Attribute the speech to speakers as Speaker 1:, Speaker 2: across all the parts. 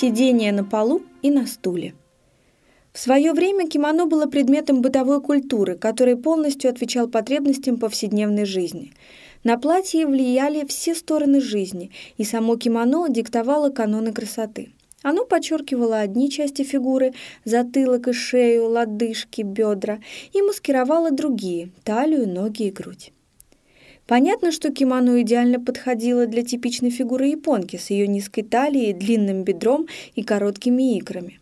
Speaker 1: Сидение на полу и на стуле. В свое время кимоно было предметом бытовой культуры, который полностью отвечал потребностям повседневной жизни. На платье влияли все стороны жизни, и само кимоно диктовало каноны красоты. Оно подчеркивало одни части фигуры – затылок и шею, лодыжки, бедра – и маскировало другие – талию, ноги и грудь. Понятно, что кимоно идеально подходило для типичной фигуры японки с ее низкой талией, длинным бедром и короткими икрами.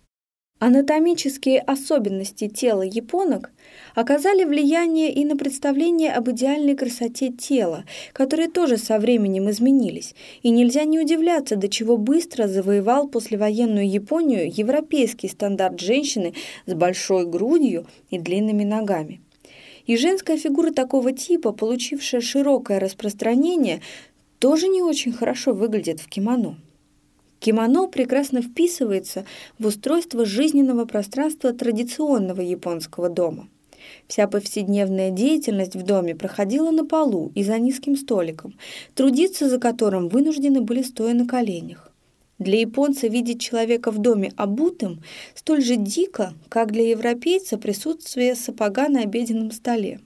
Speaker 1: Анатомические особенности тела японок оказали влияние и на представление об идеальной красоте тела, которые тоже со временем изменились, и нельзя не удивляться, до чего быстро завоевал послевоенную Японию европейский стандарт женщины с большой грудью и длинными ногами. И женская фигура такого типа, получившая широкое распространение, тоже не очень хорошо выглядит в кимоно. Кимоно прекрасно вписывается в устройство жизненного пространства традиционного японского дома. Вся повседневная деятельность в доме проходила на полу и за низким столиком, трудиться за которым вынуждены были стоя на коленях. Для японца видеть человека в доме обутым столь же дико, как для европейца присутствие сапога на обеденном столе.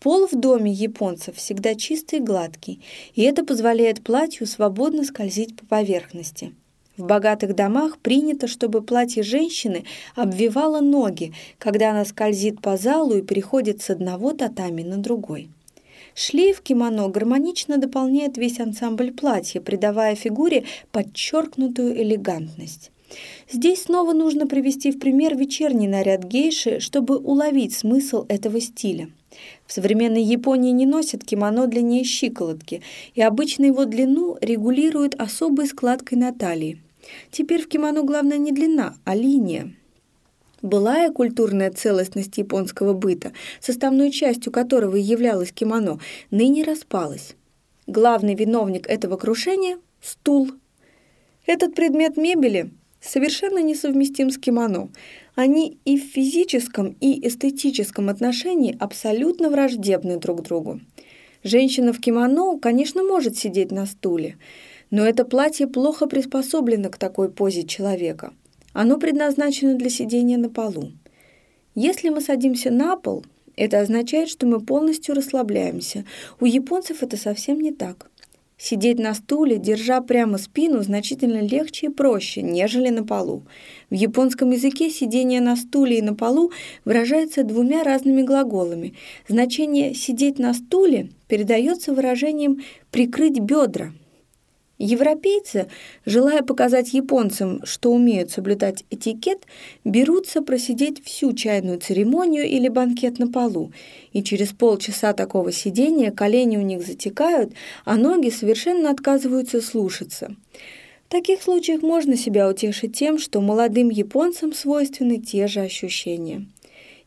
Speaker 1: Пол в доме японцев всегда чистый и гладкий, и это позволяет платью свободно скользить по поверхности. В богатых домах принято, чтобы платье женщины обвивало ноги, когда она скользит по залу и переходит с одного татами на другой. Шлейф кимоно гармонично дополняет весь ансамбль платья, придавая фигуре подчеркнутую элегантность. Здесь снова нужно привести в пример вечерний наряд гейши, чтобы уловить смысл этого стиля. В современной Японии не носят кимоно длиннее щиколотки, и обычно его длину регулируют особой складкой на талии. Теперь в кимоно главное не длина, а линия. Былая культурная целостность японского быта, составной частью которого являлось кимоно, ныне распалась. Главный виновник этого крушения – стул. Этот предмет мебели совершенно несовместим с кимоно. Они и в физическом, и эстетическом отношении абсолютно враждебны друг другу. Женщина в кимоно, конечно, может сидеть на стуле, но это платье плохо приспособлено к такой позе человека – оно предназначено для сидения на полу. Если мы садимся на пол, это означает, что мы полностью расслабляемся. У японцев это совсем не так. Сидеть на стуле, держа прямо спину, значительно легче и проще, нежели на полу. В японском языке сидение на стуле и на полу выражается двумя разными глаголами. Значение «сидеть на стуле» передается выражением «прикрыть бедра», Европейцы, желая показать японцам, что умеют соблюдать этикет, берутся просидеть всю чайную церемонию или банкет на полу, и через полчаса такого сидения колени у них затекают, а ноги совершенно отказываются слушаться. В таких случаях можно себя утешить тем, что молодым японцам свойственны те же ощущения.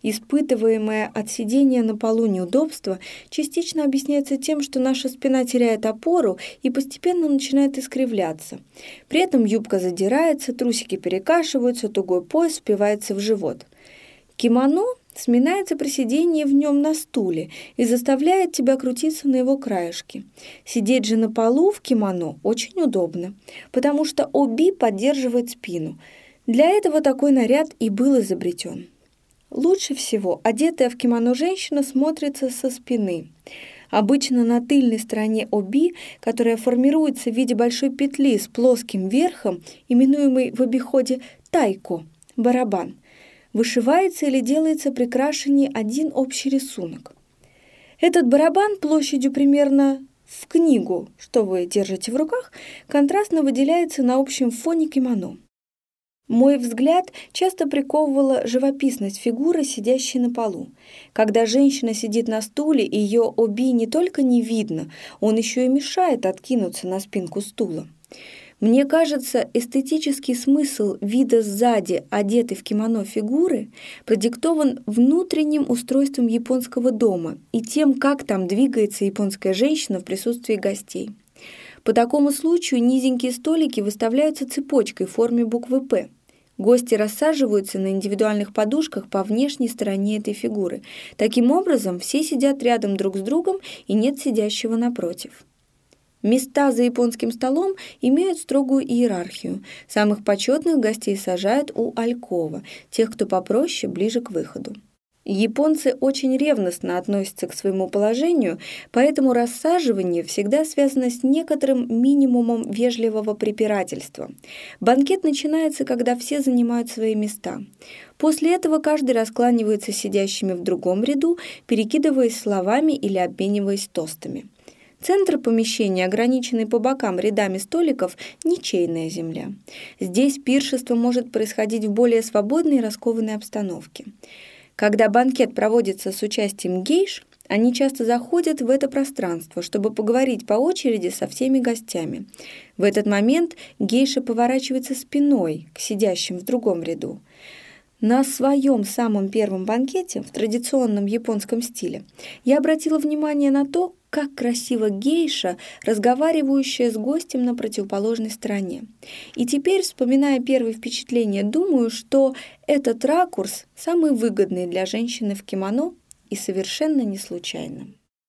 Speaker 1: Испытываемое от сидения на полу неудобство частично объясняется тем, что наша спина теряет опору и постепенно начинает искривляться. При этом юбка задирается, трусики перекашиваются, тугой пояс впивается в живот. Кимоно сминается при сидении в нем на стуле и заставляет тебя крутиться на его краешке. Сидеть же на полу в кимоно очень удобно, потому что оби поддерживает спину. Для этого такой наряд и был изобретен. Лучше всего одетая в кимоно женщина смотрится со спины. Обычно на тыльной стороне оби, которая формируется в виде большой петли с плоским верхом, именуемой в обиходе тайко – барабан, вышивается или делается при крашении один общий рисунок. Этот барабан площадью примерно в книгу, что вы держите в руках, контрастно выделяется на общем фоне кимоно. Мой взгляд часто приковывала живописность фигуры, сидящей на полу. Когда женщина сидит на стуле, ее оби не только не видно, он еще и мешает откинуться на спинку стула. Мне кажется, эстетический смысл вида сзади, одетой в кимоно фигуры, продиктован внутренним устройством японского дома и тем, как там двигается японская женщина в присутствии гостей. По такому случаю низенькие столики выставляются цепочкой в форме буквы «П». Гости рассаживаются на индивидуальных подушках по внешней стороне этой фигуры. Таким образом, все сидят рядом друг с другом и нет сидящего напротив. Места за японским столом имеют строгую иерархию. Самых почетных гостей сажают у алькова, тех, кто попроще, ближе к выходу. Японцы очень ревностно относятся к своему положению, поэтому рассаживание всегда связано с некоторым минимумом вежливого препирательства. Банкет начинается, когда все занимают свои места. После этого каждый раскланивается сидящими в другом ряду, перекидываясь словами или обмениваясь тостами. Центр помещения, ограниченный по бокам рядами столиков, ничейная земля. Здесь пиршество может происходить в более свободной и раскованной обстановке. Когда банкет проводится с участием гейш, они часто заходят в это пространство, чтобы поговорить по очереди со всеми гостями. В этот момент гейша поворачивается спиной к сидящим в другом ряду. На своем самом первом банкете в традиционном японском стиле я обратила внимание на то, как красиво гейша, разговаривающая с гостем на противоположной стороне. И теперь, вспоминая первые впечатления, думаю, что этот ракурс самый выгодный для женщины в кимоно и совершенно не случайным.